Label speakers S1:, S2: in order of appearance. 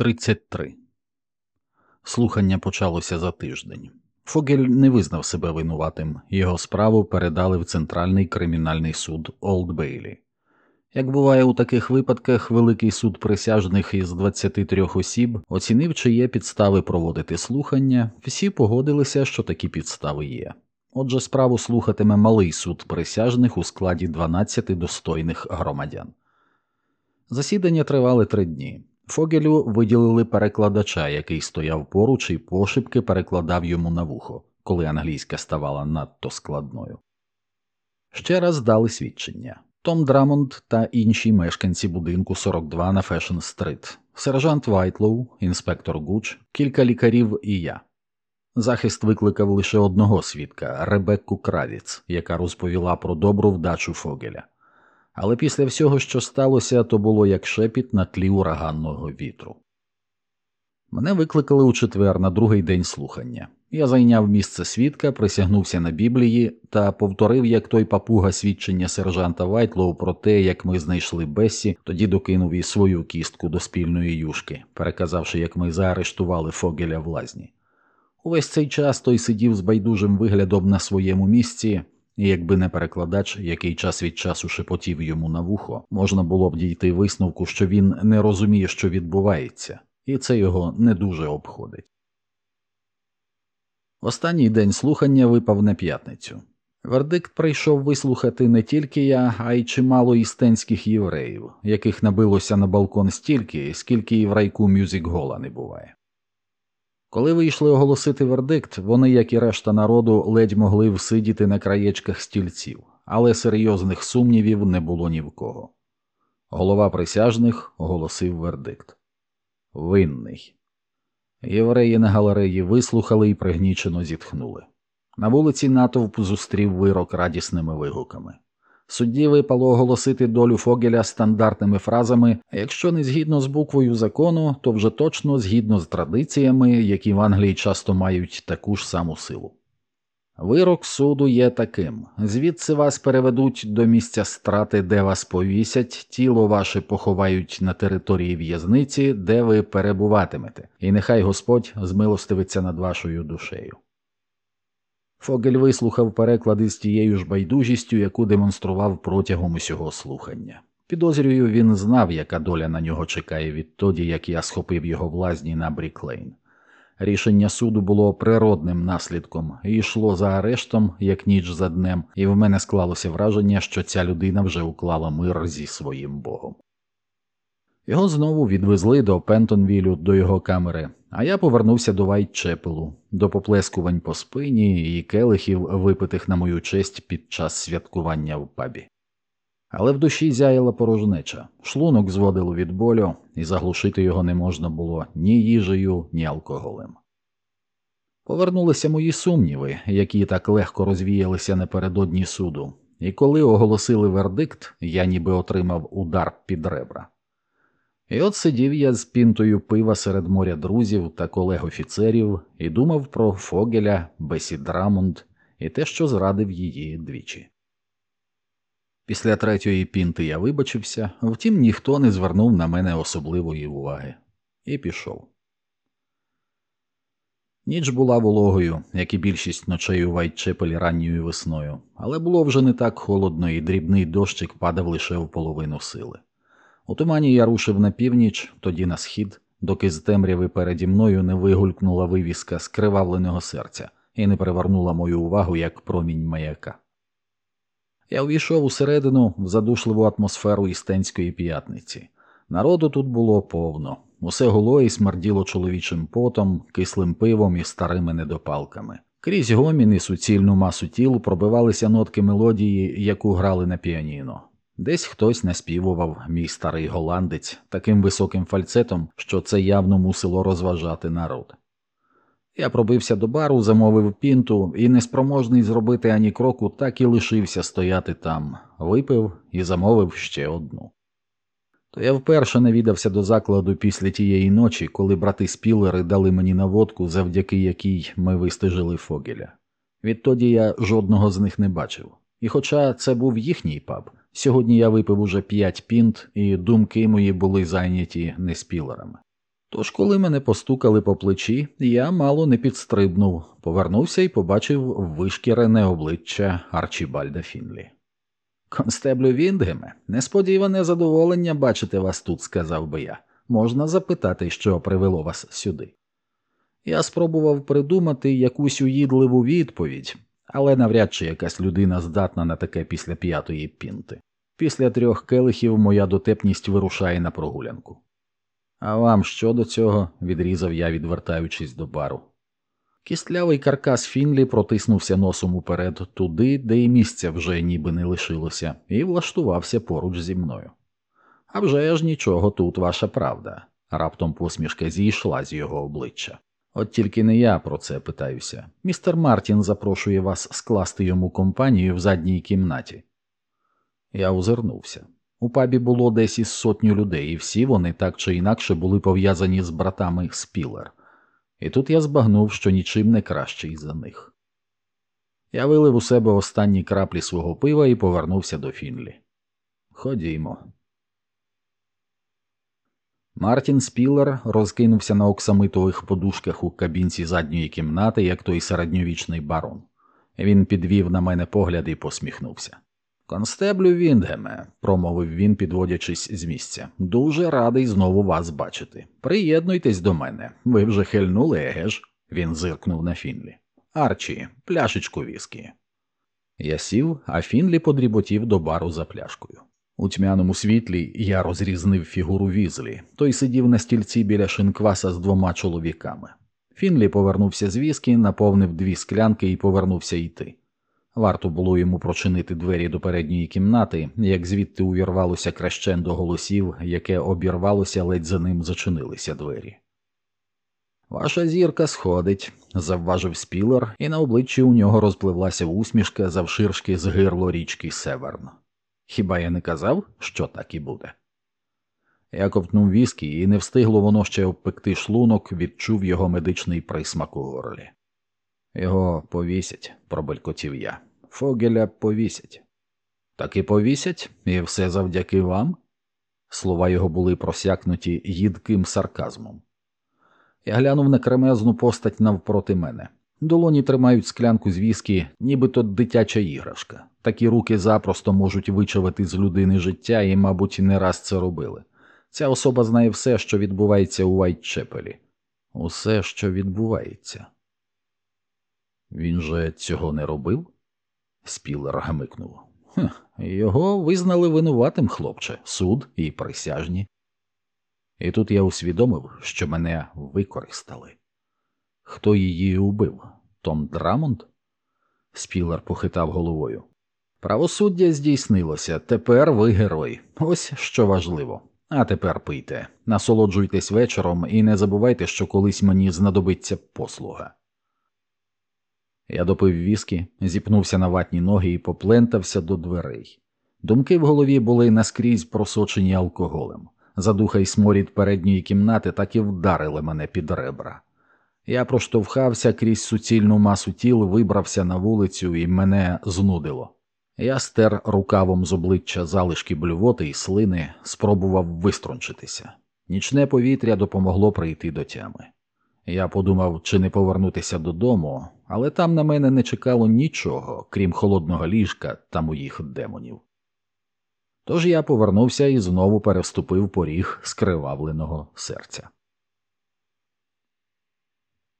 S1: 33. Слухання почалося за тиждень. Фогель не визнав себе винуватим, його справу передали в Центральний кримінальний суд Олд Бейлі. Як буває у таких випадках, Великий суд присяжних із 23 осіб оцінив, чи є підстави проводити слухання, всі погодилися, що такі підстави є. Отже, справу слухатиме малий суд присяжних у складі 12 достойних громадян. Засідання тривали три дні. Фогелю виділили перекладача, який стояв поруч і пошепки перекладав йому на вухо, коли англійська ставала надто складною. Ще раз дали свідчення Том Драмонд та інші мешканці будинку 42 на Фешн Стрит, сержант Вайтлоу, інспектор Гуч, кілька лікарів і я. Захист викликав лише одного свідка Ребекку Кравіц, яка розповіла про добру вдачу Фогеля але після всього, що сталося, то було як шепіт на тлі ураганного вітру. Мене викликали у четвер на другий день слухання. Я зайняв місце свідка, присягнувся на Біблії та повторив, як той папуга свідчення сержанта Вайтлоу про те, як ми знайшли Бессі, тоді докинув і свою кістку до спільної юшки, переказавши, як ми заарештували Фогеля в лазні. Увесь цей час той сидів з байдужим виглядом на своєму місці, і якби не перекладач, який час від часу шепотів йому на вухо, можна було б дійти висновку, що він не розуміє, що відбувається, і це його не дуже обходить. Останній день слухання випав на п'ятницю. Вердикт прийшов вислухати не тільки я, а й чимало істенських євреїв, яких набилося на балкон стільки, скільки і в райку мюзик-гола не буває. Коли вийшли оголосити вердикт, вони, як і решта народу, ледь могли всидіти на краєчках стільців, але серйозних сумнівів не було ні в кого. Голова присяжних оголосив вердикт Винний. Євреї на галереї вислухали і пригнічено зітхнули. На вулиці натовп зустрів вирок радісними вигуками. Судді випало оголосити долю Фогеля стандартними фразами, якщо не згідно з буквою закону, то вже точно згідно з традиціями, які в Англії часто мають таку ж саму силу. Вирок суду є таким звідси вас переведуть до місця страти, де вас повісять, тіло ваше поховають на території в'язниці, де ви перебуватимете, і нехай Господь змилостивиться над вашою душею. Фогель вислухав переклади з тією ж байдужістю, яку демонстрував протягом усього слухання. Підозрюю, він знав, яка доля на нього чекає відтоді, як я схопив його в лазні на Бріклейн. Рішення суду було природним наслідком і йшло за арештом, як ніч за днем, і в мене склалося враження, що ця людина вже уклала мир зі своїм богом. Його знову відвезли до Пентонвілю до його камери, а я повернувся до Вайтчепелу, до поплескувань по спині і келихів, випитих на мою честь під час святкування в пабі. Але в душі зяяла порожнеча, шлунок зводило від болю, і заглушити його не можна було ні їжею, ні алкоголем. Повернулися мої сумніви, які так легко розвіялися напередодні суду, і коли оголосили вердикт, я ніби отримав удар під ребра. І от сидів я з пінтою пива серед моря друзів та колег офіцерів і думав про Фогеля, Бессі Драмонд і те, що зрадив її двічі. Після третьої пінти я вибачився, втім ніхто не звернув на мене особливої уваги, і пішов. Ніч була вологою, як і більшість ночей у Вайтчепелі ранньою весною, але було вже не так холодно, і дрібний дощик падав лише в половину сили. У тумані я рушив на північ, тоді на схід, доки з темряви переді мною не вигулькнула вивіска скривавленого серця і не привернула мою увагу як промінь маяка. Я увійшов усередину в задушливу атмосферу істенської п'ятниці. Народу тут було повно, усе гуло і смерділо чоловічим потом, кислим пивом і старими недопалками. Крізь гомін і суцільну масу тіл пробивалися нотки мелодії, яку грали на піаніно. Десь хтось наспівував мій старий голландець таким високим фальцетом, що це явно мусило розважати народ. Я пробився до бару, замовив пінту і, неспроможний зробити ані кроку, так і лишився стояти там, випив і замовив ще одну. То я вперше навідався до закладу після тієї ночі, коли брати спілери дали мені наводку, завдяки якій ми вистежили Фогеля. Відтоді я жодного з них не бачив. І хоча це був їхній паб, Сьогодні я випив уже п'ять пінт, і думки мої були зайняті не спілерами. Тож, коли мене постукали по плечі, я мало не підстрибнув, повернувся і побачив вишкірене обличчя Арчібальда Фінлі. Констеблю Віндгеме, несподіване задоволення бачити вас тут, сказав би я. Можна запитати, що привело вас сюди. Я спробував придумати якусь уїдливу відповідь, але навряд чи якась людина здатна на таке після п'ятої пінти. Після трьох келихів моя дотепність вирушає на прогулянку. А вам що до цього? відрізав я, відвертаючись до бару. Кістлявий каркас Фінлі протиснувся носом уперед туди, де і місця вже ніби не лишилося, і влаштувався поруч зі мною. «А вже ж нічого тут ваша правда, раптом посмішка зійшла з його обличчя. От тільки не я про це питаюся. Містер Мартін запрошує вас скласти йому компанію в задній кімнаті. Я озирнувся. У пабі було десь із сотню людей, і всі вони так чи інакше були пов'язані з братами Спілер, і тут я збагнув, що нічим не кращий за них. Я вилив у себе останні краплі свого пива і повернувся до Фінлі. Ходімо. Мартін Спілер розкинувся на оксамитових подушках у кабінці задньої кімнати, як той середньовічний барон. Він підвів на мене погляд і посміхнувся. Констеблю Віндгеме, промовив він, підводячись з місця, дуже радий знову вас бачити. Приєднуйтесь до мене. Ви вже хильнули, еге ж? Він зиркнув на Фінлі. Арчі, пляшечку віскі. Я сів, а Фінлі подріботів до бару за пляшкою. У тьмяному світлі я розрізнив фігуру візлі, той сидів на стільці біля шинкваса з двома чоловіками. Фінлі повернувся з віскі, наповнив дві склянки і повернувся йти. Варто було йому прочинити двері до передньої кімнати, як звідти увірвалося крещендо голосів, яке обірвалося, ледь за ним зачинилися двері. Ваша зірка сходить, завважив спілер, і на обличчі у нього розпливлася усмішка завширшки з гирло річки Северн. Хіба я не казав, що так і буде? Я ковтнув віскі, і не встигло воно ще обпекти шлунок, відчув його медичний присмак у горлі. Його повісять, пробелькотів я. Фогеля повісять. Так і повісять, і все завдяки вам. Слова його були просякнуті їдким сарказмом. Я глянув на кремезну постать навпроти мене. Долоні тримають склянку з віскі, нібито дитяча іграшка. Такі руки запросто можуть вичавити з людини життя і, мабуть, не раз це робили. Ця особа знає все, що відбувається у Вайтчепелі. Усе, що відбувається. Він же цього не робив? Спілер гмикнув. Його визнали винуватим, хлопче, суд і присяжні. І тут я усвідомив, що мене використали. Хто її убив? Том Драмонд? Спілер похитав головою. Правосуддя здійснилося. Тепер ви герой. Ось що важливо. А тепер пийте, насолоджуйтесь вечором і не забувайте, що колись мені знадобиться послуга. Я допив віскі, зіпнувся на ватні ноги і поплентався до дверей. Думки в голові були наскрізь просочені алкоголем. Задуха й сморід передньої кімнати так і вдарили мене під ребра. Я проштовхався крізь суцільну масу тіл, вибрався на вулицю і мене знудило. Я стер рукавом з обличчя залишки блювоти і слини, спробував виструнчитися. Нічне повітря допомогло прийти до тями. Я подумав, чи не повернутися додому, але там на мене не чекало нічого, крім холодного ліжка та моїх демонів. Тож я повернувся і знову переступив поріг скривавленого серця.